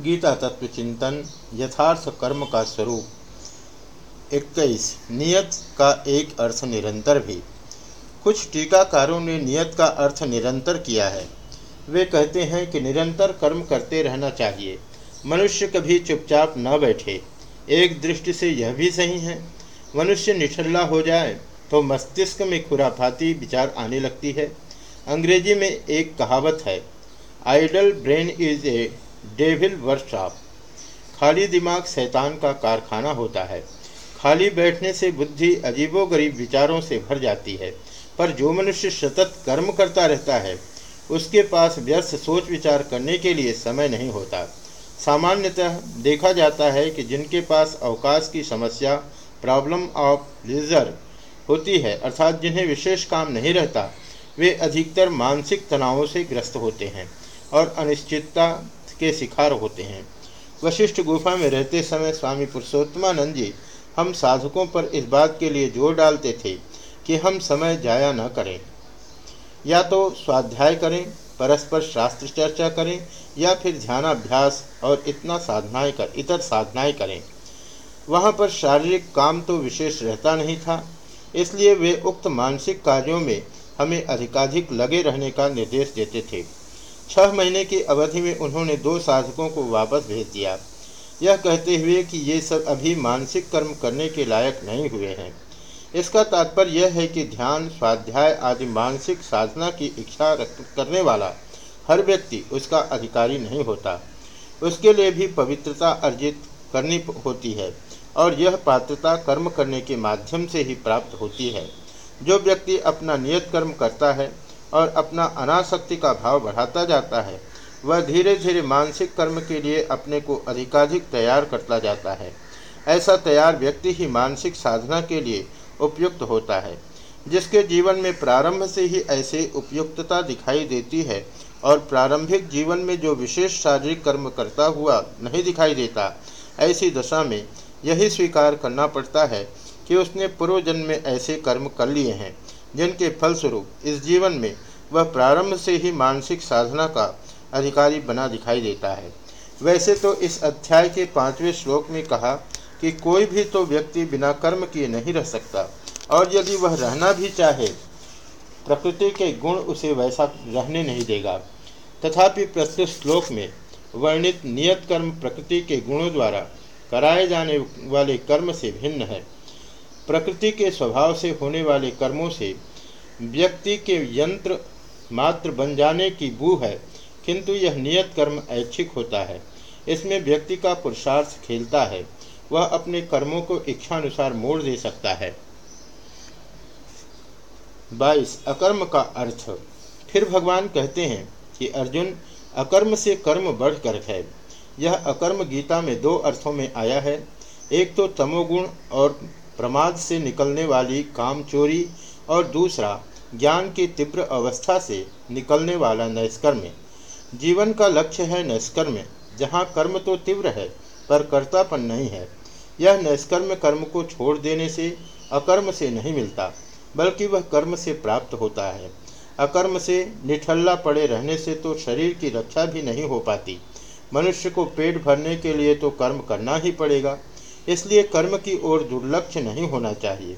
गीता तत्व चिंतन यथार्थ कर्म का स्वरूप। 21 नियत का एक अर्थ निरंतर भी। कुछ टीकाकारों ने नियत का अर्थ निरंतर किया है। वे कहते हैं कि निरंतर कर्म करते रहना चाहिए। मनुष्य कभी चुपचाप न बैठे। एक दृष्टि से यह भी सही है, मनुष्य निठल्ला हो जाए तो मस्तिष्क में खुराफाती विचार आने लगती है। अंग्रेज़ी में एक कहावत है, idle brain is a devil workshop. खाली दिमाग शैतान का कारखाना होता है। खाली बैठने से बुद्धि अजीबोगरीब विचारों से भर जाती है, पर जो मनुष्य सतत कर्म करता रहता है, उसके पास व्यर्थ सोच विचार करने के लिए समय नहीं होता। सामान्यतः देखा जाता है कि जिनके पास अवकाश की समस्या, प्रॉब्लम ऑफ़ लीजर होती है, अर्थात जिन्हें विशेष काम नहीं रहता, वे अधिकतर मानसिक तनावों से ग्रस्त होते हैं और अनिश्चितता के शिकार होते हैं। वशिष्ठ गुफा में रहते समय स्वामी पुरुषोत्तमानंद जी हम साधकों पर इस बात के लिए ज़ोर डालते थे कि हम समय जाया न करें। या तो स्वाध्याय करें, परस्पर शास्त्र चर्चा करें, या फिर ध्यानाभ्यास और इतना साधनाएँ कर, इतर साधनाएँ करें। वहाँ पर शारीरिक काम तो विशेष रहता नहीं था, इसलिए वे उक्त मानसिक कार्यों में हमें अधिकाधिक लगे रहने का निर्देश देते थे। छह महीने की अवधि में उन्होंने दो साधकों को वापस भेज दिया। यह कहते हुए कि ये सब अभी मानसिक कर्म करने के लायक नहीं हुए हैं। इसका तात्पर्य यह है कि ध्यान, स्वाध्याय आदि मानसिक साधना की इच्छा करने वाला हर व्यक्ति उसका अधिकारी नहीं होता। उसके लिए भी पवित्रता अर्जित करनी होती है और यह पात्रता कर्म करने के माध्यम से ही प्राप्त होती है। जो व्यक्ति अपना नियत कर्म करता है और अपना अनासक्ति का भाव बढ़ाता जाता है। वह धीरे धीरे मानसिक कर्म के लिए अपने को अधिकाधिक तैयार करता जाता है। ऐसा तैयार व्यक्ति ही मानसिक साधना के लिए उपयुक्त होता है, जिसके जीवन में प्रारंभ से ही ऐसे उपयुक्तता दिखाई देती है और प्रारंभिक जीवन में जो विशेष शारीरिक कर्म करता हुआ नहीं दिखाई देता, ऐसी दशा में यही स्वीकार करना पड़ता है कि उसने पूर्व जन्म में ऐसे कर्म कर लिए हैं। जिनके फलस्वरूप इस जीवन में वह प्रारंभ से ही मानसिक साधना का अधिकारी बना दिखाई देता है। वैसे तो इस अध्याय के पाँचवें श्लोक में कहा कि कोई भी तो व्यक्ति बिना कर्म किए नहीं रह सकता, और यदि वह रहना भी चाहे, प्रकृति के गुण उसे वैसा रहने नहीं देगा। तथापि प्रस्तुत श्लोक में वर्णित नियत कर्म प्रकृति के गुणों द्वारा कराए जाने वाले कर्म से भिन्न है। प्रकृति के स्वभाव से होने वाले कर्मों से व्यक्ति के यंत्र मात्र बन जाने की बू है, किंतु यह नियत कर्म ऐच्छिक होता है। इसमें व्यक्ति का पुरुषार्थ खेलता है, वह अपने कर्मों को इच्छानुसार मोड़ दे सकता है। 22 अकर्म का अर्थ। फिर भगवान कहते हैं कि अर्जुन, अकर्म से कर्म बढ़कर है। यह अकर्म गीता में दो अर्थों में आया है। एक तो तमोगुण और प्रमाद से निकलने वाली काम चोरी और दूसरा ज्ञान की तीव्र अवस्था से निकलने वाला नैष्कर्म। जीवन का लक्ष्य है नैष्कर्म, जहाँ कर्म तो तीव्र है, पर कर्तापन नहीं है। यह नैष्कर्म कर्म को छोड़ देने से अकर्म से नहीं मिलता, बल्कि वह कर्म से प्राप्त होता है। अकर्म से निठल्ला पड़े रहने से तो शरीर की रक्षा भी नहीं हो पाती। मनुष्य को पेट भरने के लिए तो कर्म करना ही पड़ेगा। इसलिए कर्म की ओर दुर्लक्ष्य नहीं होना चाहिए।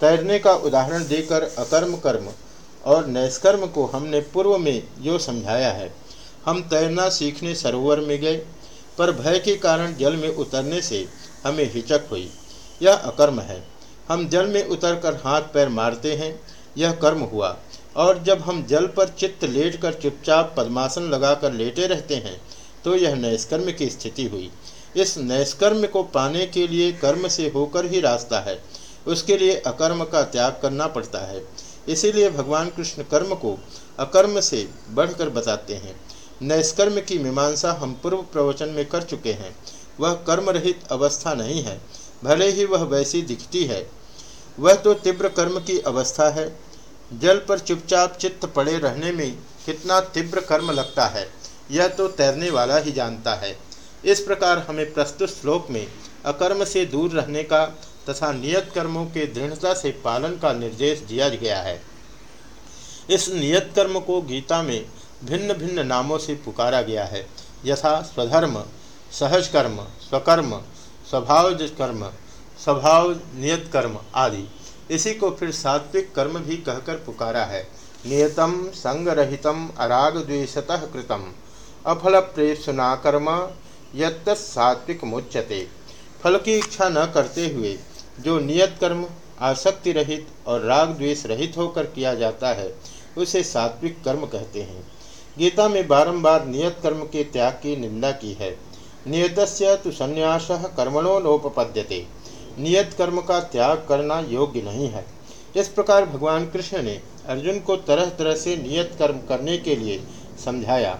तैरने का उदाहरण देकर अकर्म कर्म और नैष्कर्म को हमने पूर्व में जो समझाया है, हम तैरना सीखने सरोवर में गए, पर भय के कारण जल में उतरने से हमें हिचक हुई। यह अकर्म है। हम जल में उतरकर हाथ पैर मारते हैं, यह कर्म हुआ। और जब हम जल पर चित्त लेट कर चुपचाप पद्मासन लगाकर लेटे रहते हैं तो यह नैष्कर्म की स्थिति हुई। इस नैष्कर्म को पाने के लिए कर्म से होकर ही रास्ता है। उसके लिए अकर्म का त्याग करना पड़ता है। इसीलिए भगवान कृष्ण कर्म को अकर्म से बढ़कर बताते हैं। नैष्कर्म की मीमांसा हम पूर्व प्रवचन में कर चुके हैं। वह कर्म रहित अवस्था नहीं है। भले ही वह वैसी दिखती है। वह तो तीव्र कर्म की अवस्था है। जल पर चुपचाप चित्त पड़े रहने में कितना तीव्र कर्म लगता है। यह तो तैरने वाला ही जानता है। इस प्रकार हमें प्रस्तुत श्लोक में अकर्म से दूर रहने का तथा नियत कर्मों के दृढ़ता से पालन का निर्देश दिया गया है। इस नियत कर्म को गीता में भिन्न भिन्न नामों से पुकारा गया है। यथा स्वधर्म सहज कर्म स्वकर्म स्वभाव कर्म स्वभाव नियत कर्म आदि। इसी को फिर सात्विक कर्म भी कहकर पुकारा है। नियतम, संगरहितम अराग द्वेषतः कृतम। अफल प्रेषणा यत्त सात्विक मुच्यते। फल की इच्छा न करते हुए जो नियत कर्म, आसक्ति रहित और राग द्वेष रहित होकर किया जाता है, उसे सात्विक कर्म कहते हैं। गीता में बारंबार नियत कर्म के त्याग की निंदा की है। नियत तो संन्यास कर्मणों नोपपद्यते। नियत कर्म का त्याग करना योग्य नहीं है। इस प्रकार भगवान कृष्ण ने अर्जुन को तरह तरह से नियत कर्म करने के लिए समझाया।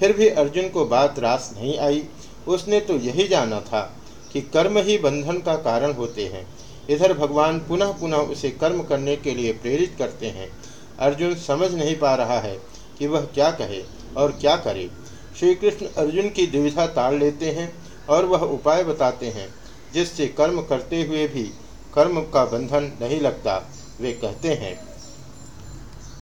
फिर भी अर्जुन को बात रास नहीं आई। उसने तो यही जाना था कि कर्म ही बंधन का कारण होते हैं। इधर भगवान पुनः पुनः उसे कर्म करने के लिए प्रेरित करते हैं। अर्जुन समझ नहीं पा रहा है कि वह क्या कहे और क्या करे। श्री कृष्ण अर्जुन की दुविधा ताड़ लेते हैं और वह उपाय बताते हैं, जिससे कर्म करते हुए भी कर्म का बंधन नहीं लगता, वे कहते हैं।